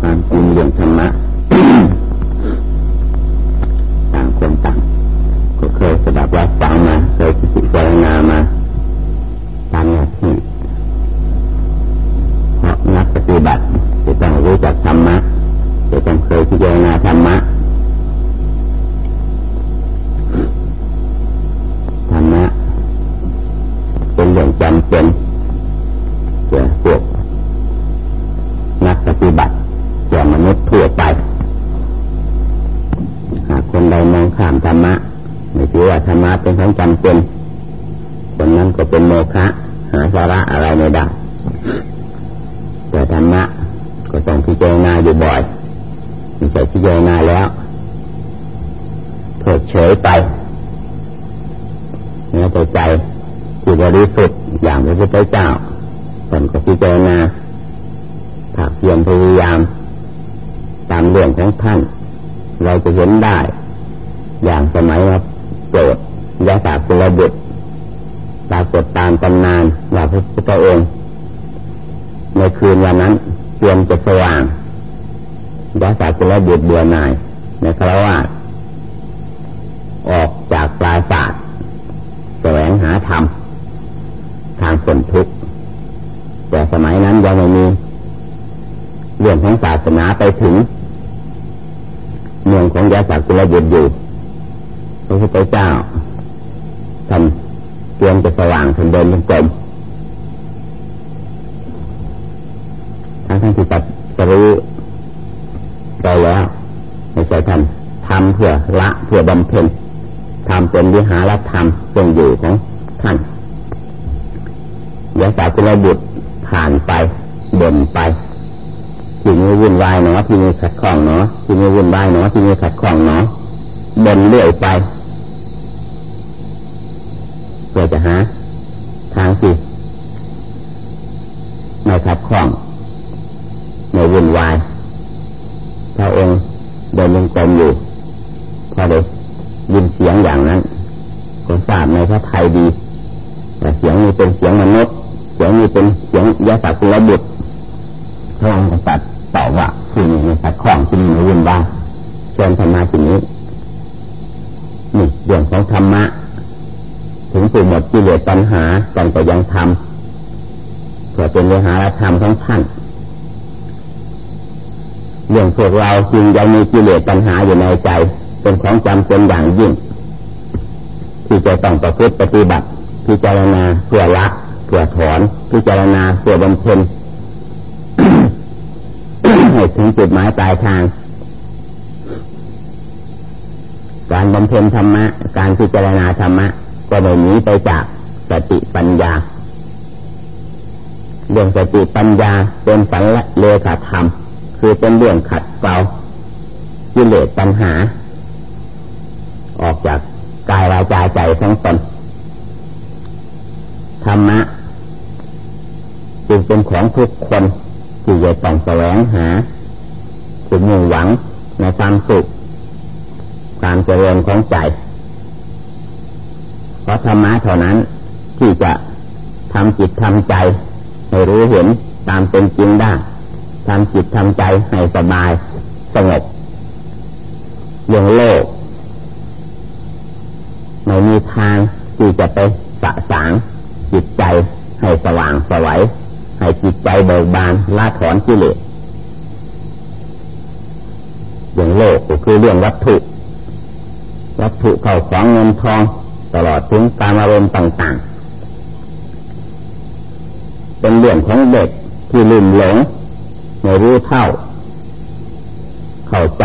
ความจริงเรื่องธรรมะต่างคนต่างก็เคยสดับรับฟังมาเคยพิจารณามาตามหน้าที่เพราะนักปฏิบัติจะต้องรู้จักธรรมะจะต้องเคยพิจารณาธรรมะธรรมะเป็นเรื่องจำเป็น ไม่ได้แต่ธรรมะก็ต้องพิจารณาอยู่บ่อยม่ใช่พิจารณาแล้วเถิดเฉยไปเนื้อใจที่บริสุทธิ์อย่างพระพุทธเจ้าตนก็พิจารณาถ้าเพียรพยายาม ตามเรื่องของท่าน เราจะเห็นได้ อย่างสมัยว่าโปรดยาสาคุลบุตร ปรากฏตามตำนานว่าพระพุทธองค์ ในคืนวันนั้นเตรียมจะสว่างยาสาคุลบุตรเบื่อหน่ายในคราวาออกจากปราศาสตร์แสวงหาธรรม ทางส่วนทุกข์แต่สมัยนั้นยังไม่มี เรื่องของศาสนาไปถึง เมืองของยาสักกุลบุตรอยู่พระพุทธเจ้าท่าน เตรียมจะสว่างท่านเดินยังกลมทั้งทั้งที่ตัดสรู้ไปแล้วไม่ใช่ท่านทำเพื่อละเพื่อบำเพ็ญทำเป็นวิหารธรรมเครื่องอยู่ของท่านยาสากุลบุตรผ่านไปเดินไปที่นี้วุ่นวายเนาะที่นี้ขัดข้องเนาะที่นี้วุ่นวายเนาะที่นี้ขัดข้องเนาะเดินเลื่อยไป พื่อจะหาทางที่ไม่ขัดข้อง เป็นเรื่องหาธรรมของท่านเรื่องพวกเราจริงยังมีกิเลสปัญหาอยู่ในใจ เป็นของจำเป็นอย่างยิ่ง ที่จะต้องประพฤติปฏิบัติพิจารณาเพื่อละเพื่อถอนพิจารณาเพื่อบำเพ็ญให้ถึงจุดหมายปลายทาง การบำเพ็ญธรรมะ การพิจารณาธรรมะ ก็ไม่หนีไปจากสติปัญญา เรื่องสติปัญญาเป็นสันละเลขาธรรม คือเป็นเรื่องขัดเกลากิเลสปัญหา ออกจากกายวาจาใจทั้งตนธรรมะจึงเป็นของทุกคนที่จะต้องแสวงหาจุดมุ่งหวังในความสุขความเจริญของใจ เพราะธรรมะเท่านั้นที่จะทำจิตทำใจ ให้รู้เห็นตามเป็นจริงได้ทำจิตทำใจให้สบายสงบอย่างโลกไม่มีทางที่จะไปสะสางจิตใจให้สว่างสวัยให้จิตใจเบิกบานละถอนกิเลสอย่างโลกก็คือเรื่องวัตถุ วัตถุเข้าของเงินทองตลอดถึงการอารมณ์ต่างๆ เป็นเรื่องของเด็กที่ลืมหลงไม่รู้เท่า เข้าใจ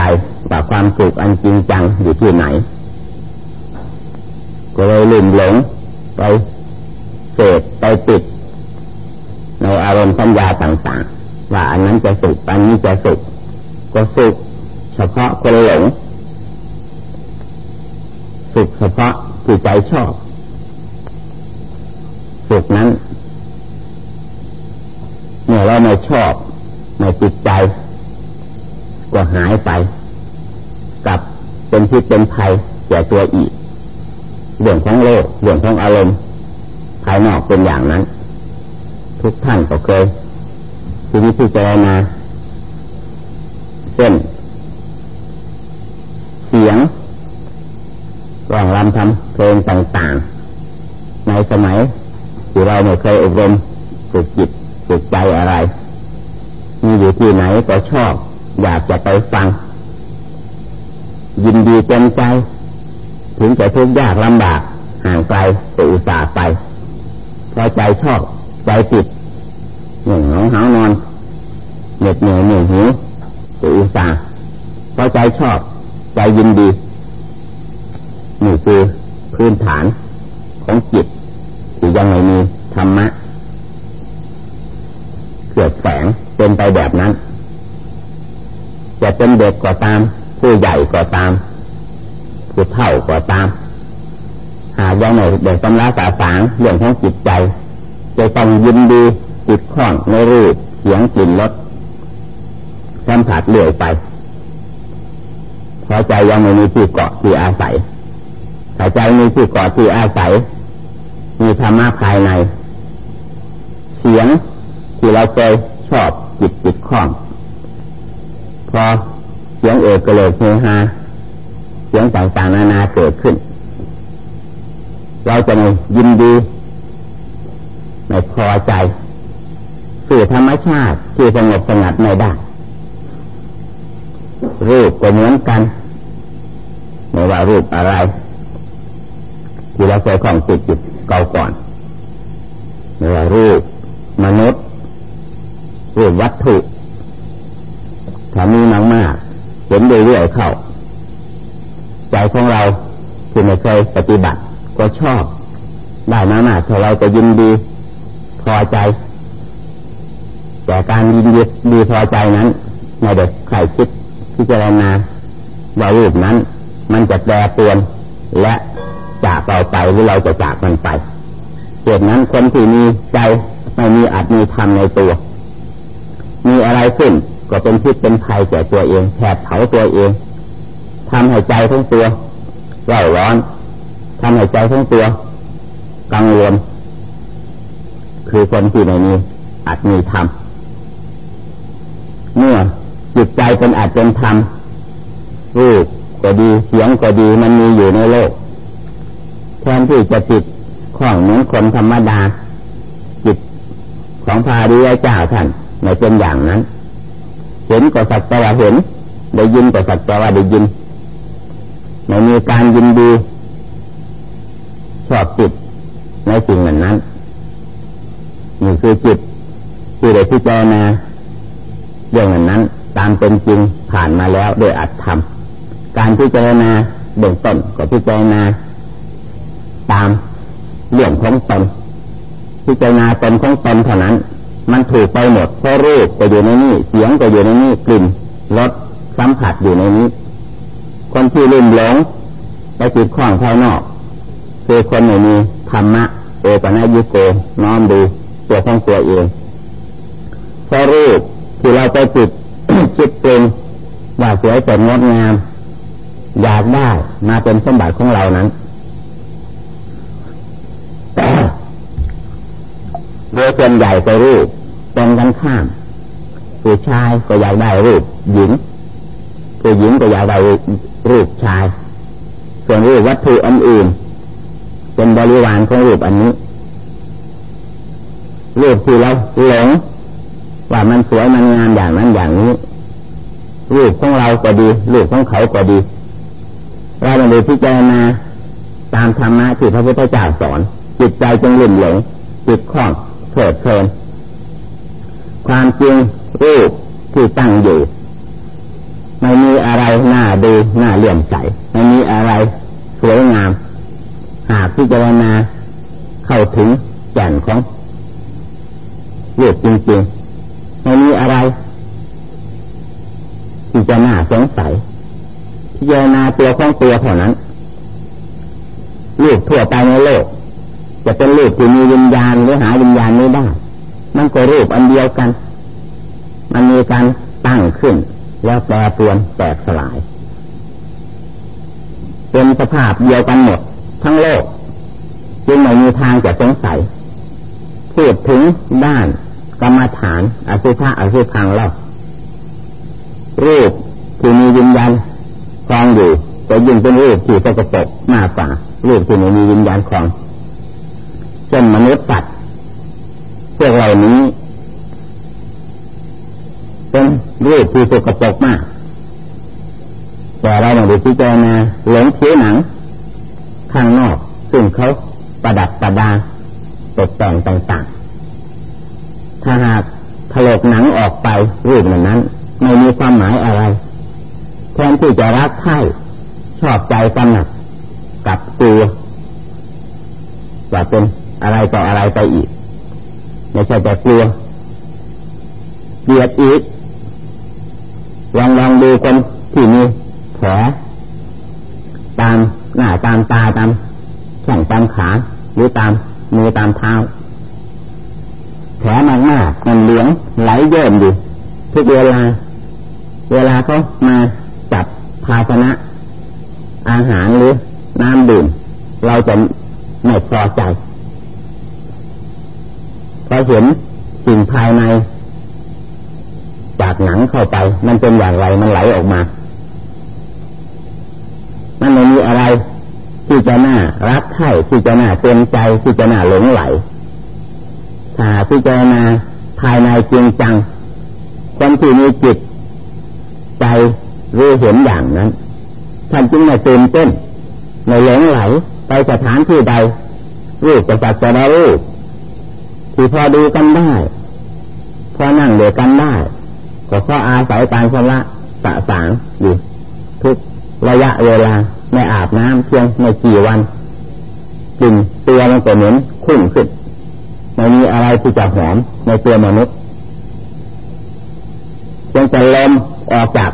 ว่าความสุขอันจริงจังอยู่ที่ไหน ก็เลยลืมหลงไปเสพไปติด ในอารมณ์สัญญาต่างๆ ว่าอันนั้นจะสุขอันนี้จะสุขก็สุขเฉพาะคนหลงสุขเฉพาะที่ใจชอบ สุขนั้น ชอบไม่จิตใจ ก็หายไปกับเป็นพิษเป็นภัยแก่ตัวอีกเรื่องของโลกเรื่องของอารมณ์ภายนอกเป็นอย่างนั้น ทุกท่านก็เคยที่นี้พิจารณาช่นเสียงร้องรำทำเพลงต่างๆ ในสมัยที่เราไม่เคยอบรมฝึกจิตฝึกใจอะไร อยู่ที่ไหนก็ชอบ อยากจะไปฟัง ยินดีเต็มใจ ถึงจะทุกข์ยากลำบากห่างไกลก็อุตส่าห์ไปพราะใจชอบ ใจติดหนึ่งน้องหานอนเหน็ดเหนื่อยเหนื่อยหิวก็อุตส่าห์พราะใจชอบ ใจยินดีนี่คือพื้นฐานของจิตที่ยังไม่มีธรรมะเกิดแฝง เป็นไปแบบนั้น จะเป็นเด็กก็ตาม ผู้ใหญ่ก็ตาม ผู้เฒ่าก็ตาม หากยังไม่เด็กตำราสาสางเรื่องของจิตใจ จะต้องยินดีจิตคล้องในรูปเสียงกลิ่นรสสัมผัสเลื่อยไปเพราะใจยังไม่มีที่เกาะที่อาศัยถ้าใจมีที่เกาะที่อาศัย มีธรรมะภายใน เสียงที่เราเคยชอบ จิตจิตคล้อง พอเสียงเอกเลิดเฮฮาเสียงต่างๆนานาเกิดขึ้น เราจะไม่ยินดีไม่พอใจสื่อธรรมชาติที่สงบสงัดไม่ได้รูปก็เหมือนกันไม่ว่ารูปอะไร ที่เราเคยของจิตจิตเก่าก่อนไม่ว่ารูปมนุษย์ รูปวัตถุถ้ามีมากมากเห็นเรื่อยๆเข้า ใจของเราที่ไม่เคยปฏิบัติ ก็ชอบ ได้มากๆถ้าเราก็ยินดี พอใจ แต่การยินดีดีพอใจนั้นในเด็กใครคิดพิจารณาว่ารูปนั้น มันจะแปรปรวนและจากเราไปหรือเราจะจากมันไปเหตุนั้นคนที่มีใจไม่มีอัตมีธรรมในตัว มีอะไรขึ้น ก็เป็นพิษเป็นภัยแก่ตัวเองแผดเผาตัวเองทำให้ใจทั้งตัวเร่าร้อนทำให้ใจทั้งตัว กังวล คือคนที่ไม่มีอัตมีธรรมเมื่อจิตใจเป็นอัตเป็นธรรมรูปก็ดีเสียงก็ดีมันมีอยู่ในโลกแทนที่จะจิตของเหมือนคนธรรมดาจิตของพาดียเจ้าท่าน ไม่เป็นอย่างนั้น เห็นก็สักแต่ว่าเห็น ได้ยินก็สักแต่ว่าได้ยินไม่มีการยินดีชอบจิตในสิ่งเหล่านนั้นนี่คือจิตที่ได้พิจารณาเรื่องนั้น ตามเป็นจริงผ่านมาแล้วโดยอัตธรรมการพิจารณาเบื้องต้นก็พิจารณาตามเรื่องของตนพิจารณาตนของตนเท่านั้น มันถูกไปหมดเพราะรูปก็อยู่ในนี้ เสียงก็อยู่ในนี้กลิ่นรสสัมผัสอยู่ในนี้ คนที่ลืมหลงไปจิตข้องภายนอกคือคนไม่มีธรรมะโอปนัยุโกน้อมดูตัวของตัวเองเพราะรูปที่เราไปจิตจิตเป็นว่าสวยสดงดงาม อยากได้มาเป็นสมบัติของเรานั้น โดยส่วนใหญ่ก็รูปตรงกันข้าม ผู้ชายก็อยากได้รูปหญิง ผู้หญิงก็อยากได้รูปชาย ส่วนรูปวัตถุอันอื่น เป็นบริวารของรูปอันนี้ รูปที่เราหลงว่ามันสวยมันงามอย่างนั้นอย่างนี้ รูปของเราก็ดี รูปของเขาก็ดีเราไม่ได้พิจารณาตามธรรมะที่พระพุทธเจ้าสอน จิตใจจึงหลุ่มหลงจิตคล้อง เพลิดเพลิน ความจริงรูปที่ตั้งอยู่ ไม่มีอะไรน่าดูน่าเลี่ยมใสไม่มีอะไรสวยงาม หากพิจารณาเข้าถึงแก่นของรูปจริงๆไม่มีอะไรที่จะน่าสงสัยพิจารณาตัวของตัวเท่านั้นรูปทั่วไปในโลก จะเป็นรูปที่มีวิญญาณหรือหาวิญญาณไม่ได้ มันก็รูปอันเดียวกัน มันมีการตั้งขึ้น แล้วแปรปรวนแตกสลาย เป็นสภาพเดียวกันหมด ทั้งโลกจึงไม่มีทางจะสงสัยพูดถึงด้านกรรมฐานอสุภะอสุพังเล่ารูปที่มีวิญาณคลองอยู่ก็ยิ่งเป็นรูปที่สกปรกมากกว่ารูปที่ไม่มีวิญญาณคลอง เช่นมนุษย์สัตว์พวกเหล่านี้เป็นรูปที่สกปรกมาก แต่เราไม่ได้พิจารณาหลงผิวหนัง ข้างนอก ซึ่งเขาประดับประดาตกแต่งต่างๆ ถ้าหากถลกหนังออกไปรูปนั้น ไม่มีความหมายอะไรแทนที่จะรักใคร่ชอบใจกำหนัดกับตัวจะเป็น อะไรต่ออะไรไปอีกไม่ใช่แต่กลัวเบียดอีกลองลองดูคนที่มีแผลตามหน้าตามตาตามแข้งตามขาหรือตามมือตามเท้าแผลมากมากมันเหลืองไหลเยิ่มอยู่ทุกเวลา เวลาเขามาจับภาชนะ อาหารหรือน้ำดื่มเราจะไม่พอใจ เห็นสิ่งภายใน จากหนังเข้าไป มันเป็นอย่างไรมันไหลออกมา มันไม่มีอะไร ที่จะน่ารักใคร่ที่จะน่าเต็มใจที่จะน่าหลงไหลถ้าพิจารณาภายในจริงจังคนที่มีจิต ใจรู้เห็นอย่างนั้นท่านจึงไม่ตื่นเต้นไม่หลงไหล ไปสถานที่ใดรูปจะสักจะได้รูป ที่พอดูกันได้ พอนั่งเดียวกันได้ ก็เพราะอาศัยการชำระสะสางอยู่ ทุกระยะเวลาไม่อาบน้ำเพียงไม่กี่วันกลิ่นตัวมันก็เหม็นขุ่นขึ้นไม่มีอะไรที่จะหอมในตัวมนุษย์เพียงแต่ลมออกจาก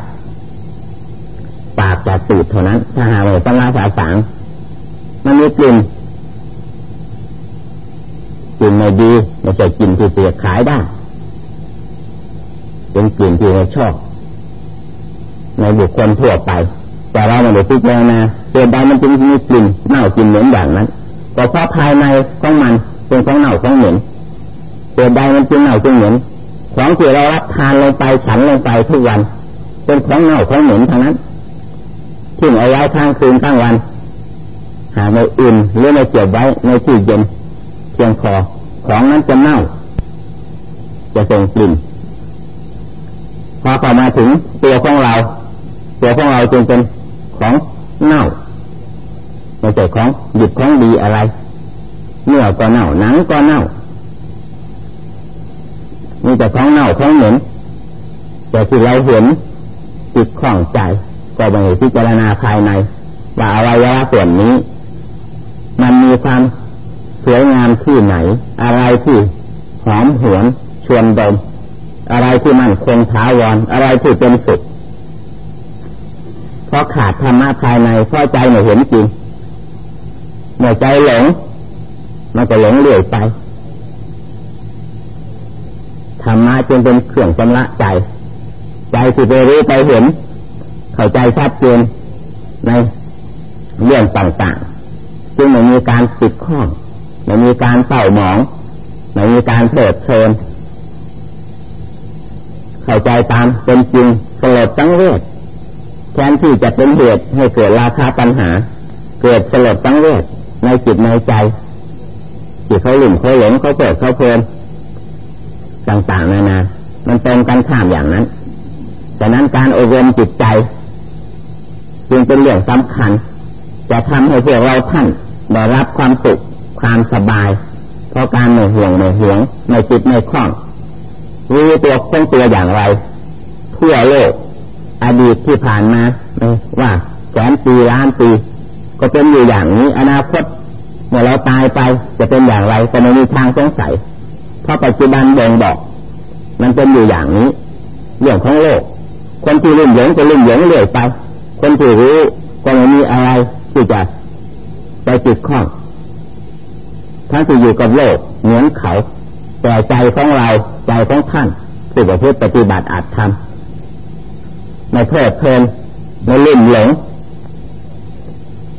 ปากจากตูดเท่านั้น ถ้าหาว่าสังฆาสาสางมันมีกลิ่น กลิ่นไม่ดีไม่ใช่กลิ่นที่เปียกขายได้ เป็นกลิ่นที่เราชอบ ในบุคคลทั่วไป แต่เราไม่ได้พิจารณาเกิดใดมันจึงมีกลิ่นเน่ากลิ่นเหม็นอย่างนั้นก็เพราะภายในของมันเป็นของเน่าของเหม็นเกิดใดมันจึงเน่าจึงเหม็นของที่เรารับทานลงไปฉันลงไปทุกวัน เป็นของเน่าของเหม็นทั้งนั้นทิ้งเอาไว้ข้างคืนข้างวัน หาไม่อุ่นหรือไม่เก็บไว้ในที่เย็น พียงพอของนั้นจะเน่า จะส่งกลิ่นพอเข้ามาถึงตัวของเรา ตัวของเราจึงเป็นของเน่าไม่ใช่ของหยุดของดีอะไรเนื้อก็เน่าหนังก็เน่ามีแต่ของเน่าของเหม็นแต่ที่เราเห็นจิตคล่องใจ ก็ไปพิจารณาภายในว่าอวัยวะส่วนนี้ มันมีความ สวยงามที่ไหน อะไรที่หอมหวนชวนดม อะไรที่มันคงท้าวร อะไรที่เป็นสุดเพราะขาดธรรมะภายในเพราะใจไม่เห็นจริงเมื่อใจหลง มันก็หลงเรื่อยไปธรรมะจึงเป็นเครื่องชำระใจ ใจที่ไปรู้ไปเห็น เข้าใจชัดเจนในเรื่องต่างๆ จึงไม่มีการติดข้อง ไม่มีการเศร้าหมองไม่มีการเถิดเพลินเข้าใจตามเป็นจริงสลดตั้งเวทแทนที่จะเป็นเหตุให้เกิดราคาปัญหา เกิดสลดตั้งเวทในจิตในใจที่เขาหลุ่มเขาหลงเขาเปิดเขาเพลินต่างๆนานา มันตรงกันข้ามอย่างนั้นดังนั้นการอบรมจิตใจ จึงเป็นเรื่องสำคัญ จะทำให้พวกเราท่านได้รับความสุข ความสบาย เพราะการไม่ห่วงไม่ห่วงไม่จิตไม่คล้องรู้ตัวคงตัวอย่างไรทั่วโลก อดีตที่ผ่านมาว่าแสนปีล้านปี ก็เป็นอยู่อย่างนี้ อนาคตเมื่อเราตายไปจะเป็นอย่างไรก็ไม่มีทางสงสัยเพราะปัจจุบันบ่งบอก มันเป็นอยู่อย่างนี้เรื่องของโลก คนที่ลุ่มหลงจะลุ่มหลงเรื่อยไป คนที่รู้ก็ไม่มีอะไรที่จะไปจิตข้อง ทั้งที่อยู่กับโลกเหมือนเขา แต่ใจของเราใจของท่านผู้ประพฤติปฏิบัติอาจทำไม่เพลิดเพลินไม่ลุ่มหลง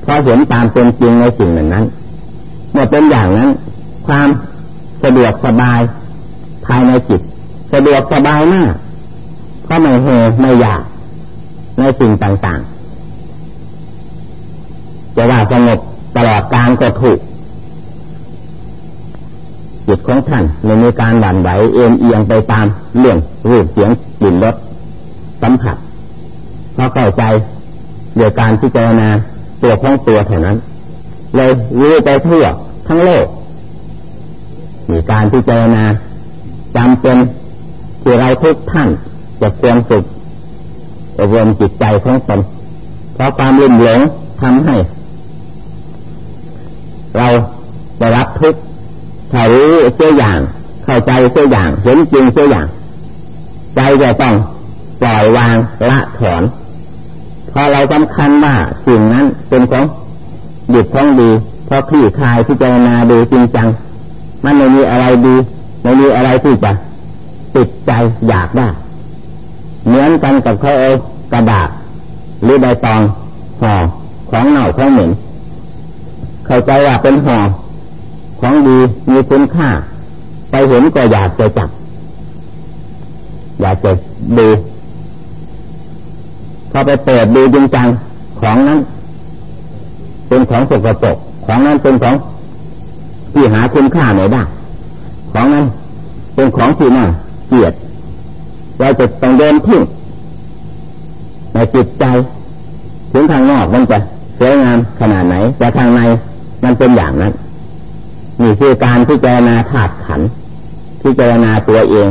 เพราะเห็นตามเป็นจริงในสิ่งเหล่านั้นเมื่อเป็นอย่างนั้น ความสะดวกสบายภายในจิต สะดวกสบายมากเพราะไม่เหไม่อยากในสิ่งต่างๆจะว่าสงบตลอดการก็ถูก จิตของท่านไม่มีการหวั่นไหวเอ็นเอียงไปตามเรื่องรูปเสียงกลิ่นรสสัมผัสเพราะเข้าใจเดี๋ยวการพิจารณาตัวของตัวเท่านั้น เลยรู้ไปทั่วทั้งโลก มีการพิจารณาจำเป็นที่เราทุกท่านจะควรฝึกอบรมจิตใจของตนเพราะความลุ่มหลงทำให้ เราได้รับทุกข์ ถ้ารู้เสียอย่าง เข้าใจเสียอย่าง เห็นจริงเสียอย่าง ใจจะต้องปล่อยวางละถอนพอเราสำคัญว่าสิ่งนั้นเป็นของดีของดีพอคลี่คลายที่เจารณาดูจริงจัง มันไม่มีอะไรดีไม่มีอะไรที่จะติดใจอยากได้เหมือนกันกับเขาเอากระดาษหรือใบตองห่อของเน่าของเหม็นเข้าใจว่าเป็นห่อ ของดีมีคุณค่า ไปเห็นก็อยากจะจับ อยากจะดูพอไปเปิดดูจริงจังของนั้น เป็นของสกปรกของนั้นเป็นของที่หาคุณค่าไหนได้ของนั้นเป็นของที่น่าเกลียดเราจะต้องเดินทิ้งในจิตใจ ถึงทางนอกมันจะสวยงามขนาดไหน แต่ทางในมันเป็นอย่างนั้น นี่คือการพิจารณาธาตุขันพิจารณาตัวเอง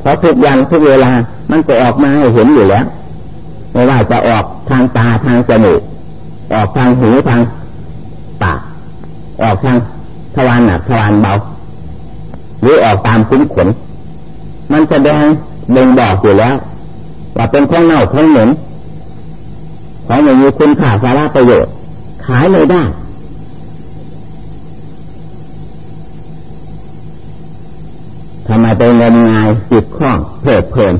เพราะทุกอย่างทุกเวลามันก็ออกมาให้เห็นอยู่แล้วไม่ว่าจะออกทางตาทางจมูกออกทางหูทางปากออกทางทวารหนักทวารเบา หรือออกตามคุ้นขน มันแสดงบ่งบอกอยู่แล้ว ว่าเป็นของเน่าของเหม็นของไม่มีคุณค่าสาระประโยชน์ ขายเลยได้ ทำไมไปงมงายจิตคล้องเพลิดเพลิน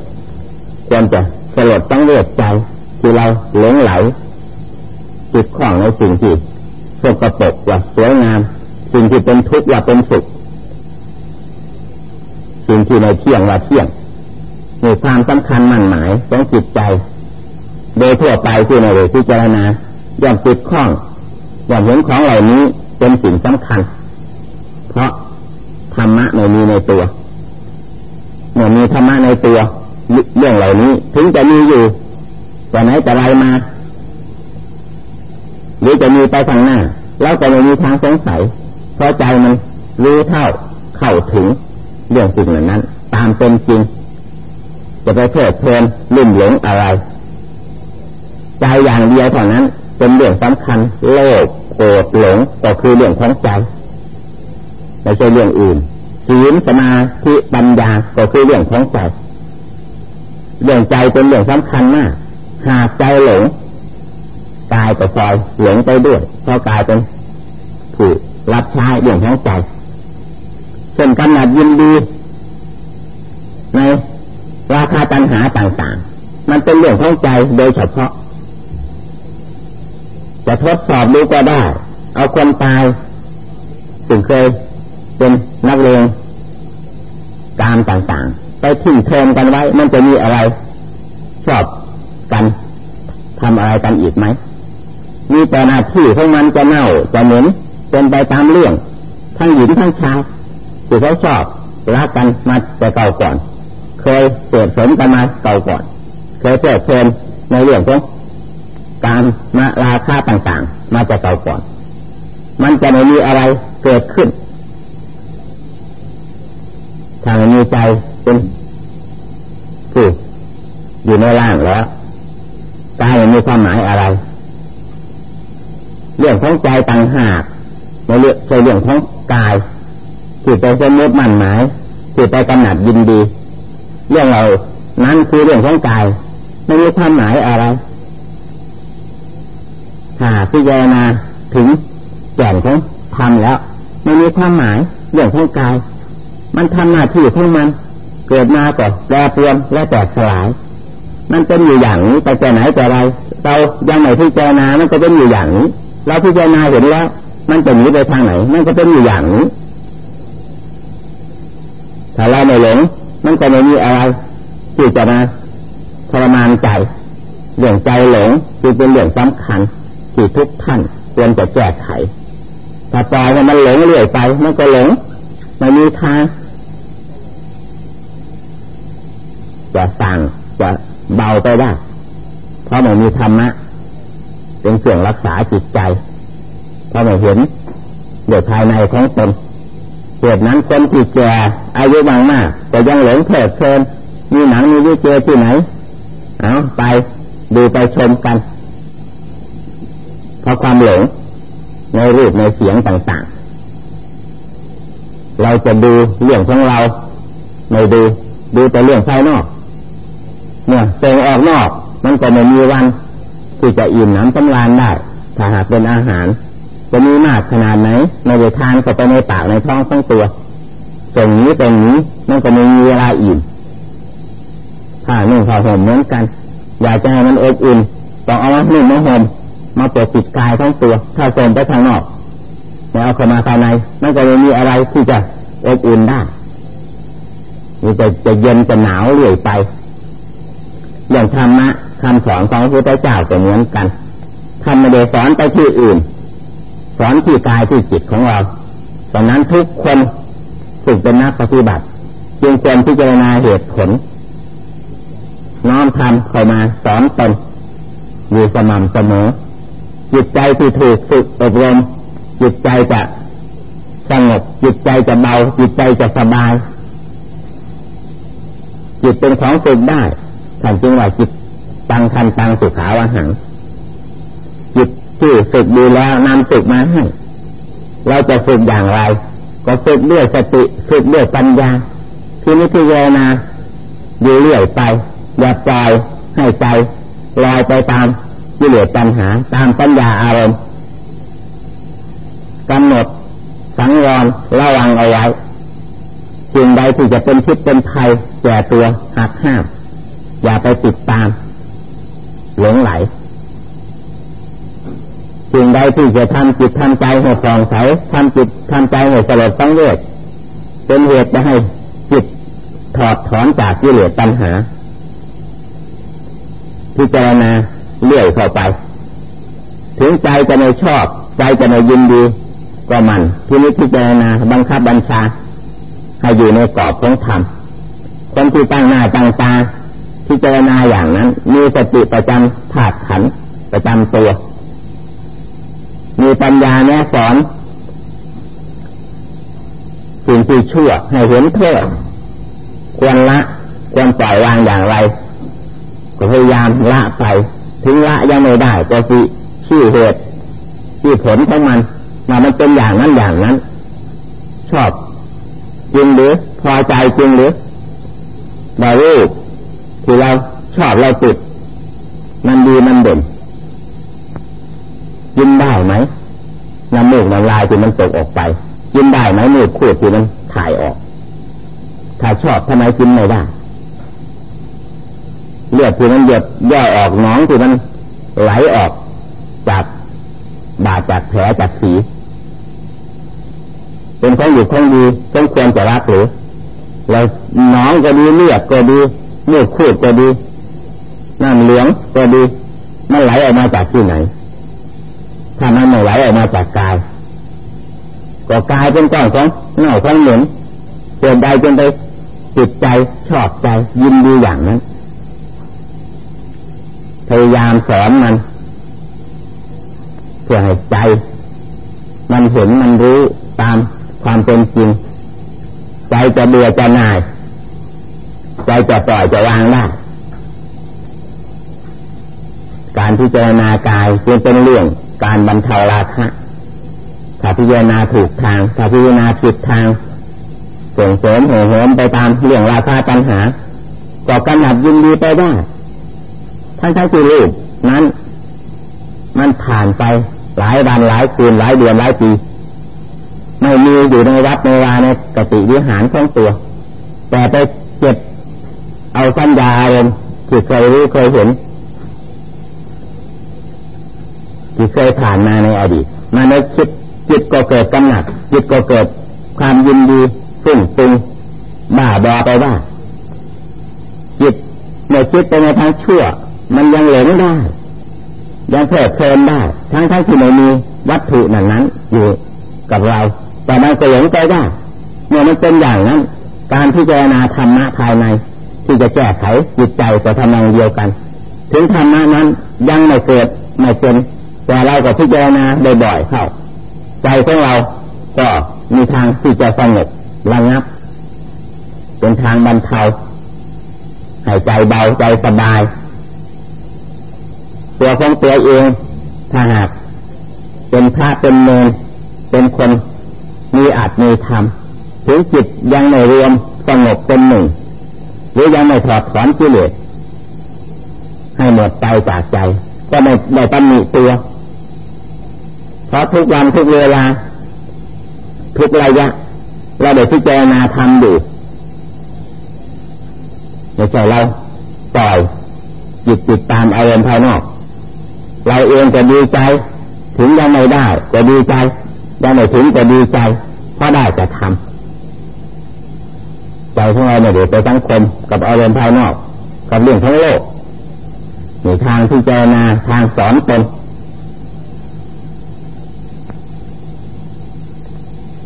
ควรจะสลดต้องเลือดใจที่เราหลงไหลจิตคล้องในสิ่งที่สกปรกว่าสวยงาม สิ่งที่เป็นทุกข์ว่าเป็นสุขสิ่งที่ในเที่ยงว่าเที่ยงมีความสำคัญมั่นหมายของจิตใจ โดยทั่วไปที่ในเรื่องพิจารณาย่อมจิตคล้องย่อมเห็นของเหล่านี้เป็นสิ่งสำคัญ เพราะธรรมะไม่มีในตัว เมื่อมีธรรมะในตัวเรื่องเหล่านี้ ถึงจะมีอยู่แต่ไหนแต่ไรมาหรือจะมีไปทางหน้าเราก็ไม่มีทางสงสัยเพราะใจมันรู้เท่าเข้าถึงเรื่องสิ่งเหล่านั้น ตามเป็นจริง จะไปเพลิดเพลินลุ่มหลงอะไร ใจอย่างเดียวเท่านั้น เป็นเรื่องสำคัญโลภโกรธหลงก็คือเรื่องของใจไม่ใช่เรื่องอื่น ศีลสมาธิปัญญาก็คือเรื่องของใจเรื่องใจเป็นเรื่องสำคัญมาก หากใจหลงกายก็ซอยหลงไปด้วยเพราะกายเป็นผู้รับใช้เรื่องของใจเช่นกำหนัดยินดีในราคาตัญหาต่างๆ มันเป็นเรื่องของใจโดยเฉพาะ จะทดสอบดูก็ได้ เอาคนตายถึงเคย เป็นนักเลงกามต่างๆ ไปทิ้งเทนกันไว้ มันจะมีอะไร ชอบกันทำอะไรกันอีกไหม มีแต่หน้าที่ของมันจะเน่าจะเหม็นเป็นไปตามเรื่อง ทั้งหญิงทั้งชายที่เขาชอบรักกันมาแต่เก่าก่อน เคยเกิดสมกันมาเก่าก่อน เคยเกิดเพลินในเรื่องของการมาราคาต่างๆ มาแต่เก่าก่อน มันจะไม่มีอะไรเกิดขึ้น ถ้ามีใจเป็นผู้อยู่ในร่างแล้วกายมีความหมายอะไร เรื่องของใจต่างหากในเรื่องใช่เรื่องของกายที่ไปสมมติมั่นหมายที่ไปกำหนัดยินดี เรื่องเรานั้นคือเรื่องของกายไม่มีความหมายอะไรถ้าพิจารณาถึงแก่นของธรรมแล้วไม่มีความหมายเรื่องของกาย มันทำหน้าที่ของมัน เกิดมาก็แปรเปลี่ยนและแตกสลาย มันเป็นอยู่อย่างนี้ไปแต่ไหนแต่ไร เรายังไม่พิจารณามันก็เป็นอยู่อย่างนี้เราพิจารณาเห็นแล้ว มันจะหนีไปทางไหน มันก็เป็นอยู่อย่างนี้ถ้าเราไม่หลงมันก็ไม่มีอะไรที่จะมาทรมานใจเรื่องใจหลงจึงเป็นเรื่องสำคัญที่ทุกท่านควรจะแก้ไขถ้าปล่อยให้มันหลงเรื่อยไปมันก็หลงไม่มีทาง จะสั่งจะเบาไปได้ เพราะไม่มีธรรมะ เป็นเครื่องรักษาจิตใจ เพราะไม่เห็นเดี๋ยวภายในของตนเหตุนั้นคนที่แก่อายุบางมากแต่ยังหลงเพลิดเพลินมีหนังมีวิเจที่ไหน เอาไปดูไปชมกัน เพราะความหลงในรูปในเสียงต่างๆ เราจะดูเรื่องของเรา ไม่ดู ดูแต่เรื่องภายนอก เนี่ยส่งออกนอก มันก็ไม่มีวันที่จะอิ่มน้ำสำราญได้ ถ้าหากเป็นอาหาร จะมีมากขนาดไหนในเวทานก็ไปในปากในท้องทั้งตัวส่งนี้เป็นนี้มันก็ไม่มีเวลาอิ่มผ้านุ่งผ้าห่มเหมือนกัน อยากจะให้มันอบอุ่นต้องเอามานุ่งมาห่มมาปกปิดกายทั้งตัว ถ้าส่งไปทางนอกไม่เอาเข้ามาภายในมันก็ไม่มีอะไรที่จะอบอุ่นได้มันจะจะเย็นจะหนาวเรื่อยไป อย่างธรรมะคำสอนของพระพุทธเจ้าก็เหมือนกันทำไม่ได้สอนไปที่อื่น สอนที่กายที่จิตของเราดังนั้นทุกคนฝึกเป็นนักปฏิบัติจึงควรพิจารณาเหตุผล น้อมทำเข้ามาสอนตนอยู่สม่ำเสมอจิตใจที่ถูกฝึกอบรมจิตใจจะสงบจิตใจจะเบาจิตใจจะสบายจิตเป็นของฝึกได้ ท่านจึงว่าจิตตังคันตังสุขาวหังจิตที่ฝึกดีแล้วนำฝึกมาให้เราจะฝึกอย่างไร ก็ฝึกด้วยสติฝึกด้วยปัญญาที่นิพพานาอยู่เรื่อยไป อย่าปล่อยให้ใจลอยไปตามกิเลสปัญหา ตามปัญญาอารมณ์กำหนดสังวรระวังเอาไว้สิ่งใดที่จะเป็นพิษเป็นภัยแก่ตัวหักห้าม อย่าไปติดตาม หลงไหลสิ่งใดที่จะทำจิตทำใจให้ฟองใสทำจิตทำใจให้สลดตั้งเวทเป็นเหตุจะให้จิตถอดถอนจากกิเลสปัญหาพิจารณาเลื่อยเข้าไป ถึงใจจะไม่ชอบ ใจจะไม่ยินดีก็มันที่นี้พิจารณาบังคับบัญชาให้อยู่ในกรอบของธรรมคนที่ตั้งหน้าตั้งตา พิจารณาอย่างนั้น มีสติประจำถาดขันประจำตัว มีปัญญาแนะสอนสิ่งที่ชั่วให้เห็นโทษควรละควรปล่อยวางอย่างไร ก็พยายามละไป ถึงละยังไม่ได้ก็คือชื่อเหตุชื่อผลของมันมามันเป็นอย่างนั้นอย่างนั้น ชอบจริงหรือพอใจจริงหรือดารูป ที่เราชอบเราติด มันดีมันเด่นยินได้ไหมน้ำมูกน้ำลายที่มันตกออกไปยินได้ไหมมูกขูดที่มันถ่ายออก ถ้าชอบทำไมกินไม่ได้เลือดที่มันหยดย่อยออกน้องที่มันไหลออกจากบาดจากแผลจากสี เป็นของอยู่ของดีต้องควรจะรักหรือเราน้องก็ดีเลือดก็ดี เลือดขูดก็ดีน้ำเหลืองก็ดีมันไหลออกมาจากที่ไหน ถ้ามันไม่ไหลออกมาจากกาย ก็กายเป็นก้อนของเน่าของเหม็นเกิดใดจนไปจิตใจชอบใจยินดีอย่างนั้นพยายามสอนมันเพื่อให้ใจ มันเห็นมันรู้ตามความเป็นจริง ใจจะเบื่อจะหน่าย ใจจะปล่อยจะวางได้ การพิจารณากายจึงเป็นเรื่องการบรรเทาราคะถ้าพิจารณาถูกทางถ้าพิจารณาผิดทางส่งเสริมเหหิมไปตามเรื่องราคาปัญหาก็กำหนัดยินดีไปได้ทั้งทั้งที่รูปนั้น มันผ่านไปหลายวันหลายคืนหลายเดือนหลายปีไม่มีอยู่ในวัดในวาในกติวิหารของตัว แต่ไปเก็บ เอาสัญญาอารมณ์ที่เคยรู้เคยเห็นที่เคยผ่านมาในอดีตมาในคิดจิตก็เกิดกำหนัดจิตก็เกิดความยินดีฟุ้งตึงบ้าบอไปว่าจิตเมื่อคิดไปในทางชั่ว มันยังหลงได้ ยังเพลิดเพลินได้ ทั้งทั้งที่ไม่มีวัตถุนั้นนั้น อยู่กับเรา แต่มันก็หลงใจได้เมื่อมันเป็นอย่างนั้น การพิจารณาธรรมะภายใน ที่จะแก้ไขจิตใจก็ทำนองเดียวกัน ถึงธรรมะนั้นยังไม่เกิดไม่เป็นแต่เราก็พิจารณาบ่อยๆเข้าใจของเราก็มีทางที่จะสงบระงับ เป็นทางบรรเทาหายใจเบาใจสบาย ตัวของตัวเองถ้าหากเป็นพระเป็นเนรเป็นคนมีอาจมีธรรมถึงจิตยังไม่รวมสงบเป็นหนึ่ง หรือยังไม่ถอดถอนกิเลสให้หมดไปจากใจ ก็ไม่ได้ตำหนิตัว เพราะทุกวันทุกเวลา ทุกระยะ เราได้พิจารณาทำอยู่ไม่ใช่เราปล่อยจิตติดตามอารมณ์ภายนอก เราเองจะดีใจ ถึงยังไม่ได้ก็ดีใจยังไม่ถึงก็ดีใจเพราะได้จะทำ ใจของเราเนี่ยเดี๋ยวไปสังคมกับอารมณ์ภายนอก กับเรื่องทั้งโลกในทางที่เจนาทางสอนตน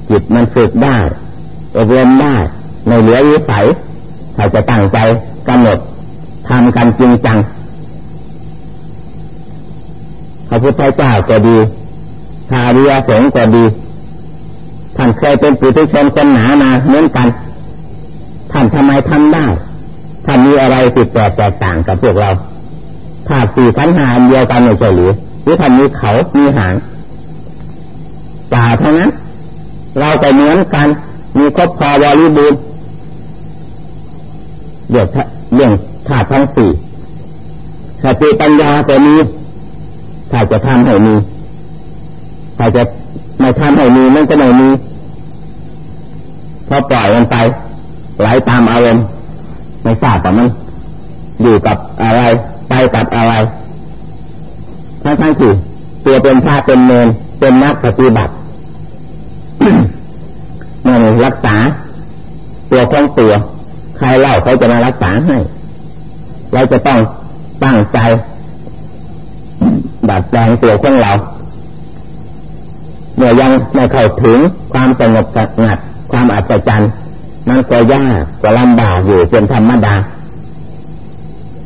จิตมันฝึกได้อบรมได้ในเหลือวิสัยถ้าจะตั้งใจกำหนดทำกันจริงจังพระพุทธเจ้าก็ดีพาริยสงฆ์ก็ดี ท่านเคยเป็นปุถุชนคนหนามาเหมือนกันานทำไมทำได้ท่านมีอะไรติดแปลกแตกต่างกับพวกเราถ้าสี่ขันหาเดียวกันไม่ใช่หรือหรือท่านมีเขามีหางจ่าเท่านั้นเราก็เหมือนกัน มีครบพอบริบูรณ์เรื่องเรื่องธาตุทั้งสี่สติปัญญาก็มีถ้าจะทำให้มีถ้าจะไม่ทำให้มีมันก็ไม่มีพอปล่อยมันไป ไหลตามอารมณ์ไม่ทราบแต่มันอยู่กับอะไร ไปกับอะไรทั้งทั้งที่ตัวเป็นชาเป็นเมนเป็นนักปฏิบัติมันรักษา ตัวของตัวใครเล่าเขาจะมารักษาให้เราจะต้องตั้งใจดัดแปลงตัวของเราเมื่อยังไม่เข้าถึงความสงบสงัดความอัศจรรย์ มันก็ยากก็ลำบากอยู่เป็นธรรมดา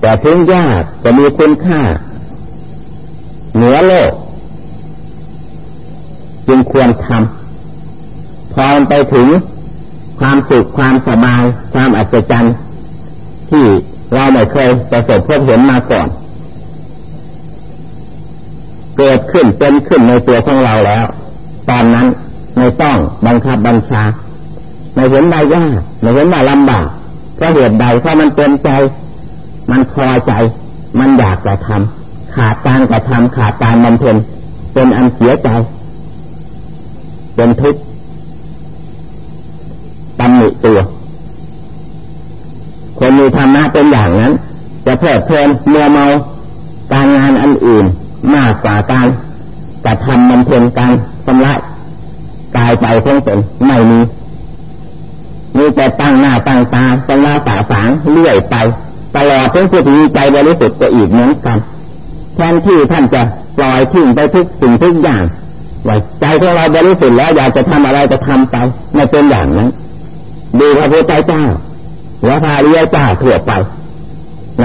แต่ถึงยากก็มีคุณค่า เหนือโลก จึงควรทำพอไปถึงความสุขความสบาย ความอัศจรรย์ที่เราไม่เคยประสบพบเห็นมาก่อน เกิดขึ้นเป็นขึ้นในตัวของเราแล้ว ตอนนั้นไม่ต้องบังคับบัญชา ไม่เห็นได้ยากไม่เห็นว่าลำบากเพราะเหตุใดเพราะมันเป็นใจ มันพอใจ มันอยากกระทำขาดการกระทำขาดการบำเพ็ญเป็นอันเสียใจ เป็นทุกข์ตำหนิตัว คนมีธรรมะเป็นอย่างนั้น จะเพลิดเพลินเมื่อเมาการงานอันอื่น มากกว่าการกระทำมันเพ็ญการชำระกายใจของตนไม่มี มีแต่ตั้งหน้าตั้งตาชำระสาสางเลื่อยไปตลอดถึงผู้ที่ใจบริสุทธิ์ก็อีกเหมือนกันแทนที่ท่านจะปล่อยทิ้งไปทุกสิ่งทุกอย่างว่าใจของเราบริสุทธิ์แล้วอยากจะทำอะไรจะทำไปไม่เป็นอย่างนั้นดูพระพุทธเจ้าและพระริยเจ้าทั่วไปใน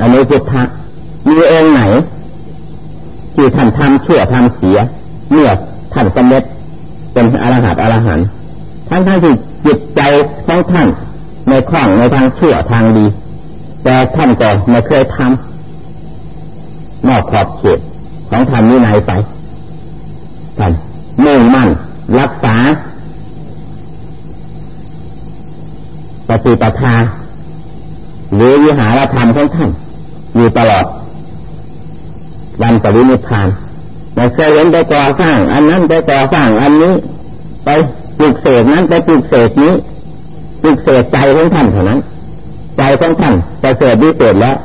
อันนี้พุทธะมีเองไหน ที่ท่านทำชั่วทำเสียเมื่อท่านสำเร็จเป็นอรหัตอรหันต์ ทั้งทั้งที่จิตใจของท่านในคล่องในทางชั่วทางดี แต่ท่านก็ไม่เคยทำนอกขอบเขตของธรรมวินัยไปท่านมุ่งมั่นรักษาปฏิปทาหรือวิหารธรรมของท่านอยู่ตลอดวันปรินิพานไม่เคยเห็นไปก่อสร้าง อันนั้นไปก่อสร้างอันนี้ ไป ปลุกเสกนั้นไปปลุกเสกนี้ปลุกเสกใจของท่านเท่านั้น ใจของท่านประเสริฐดีเสร็จแล้ว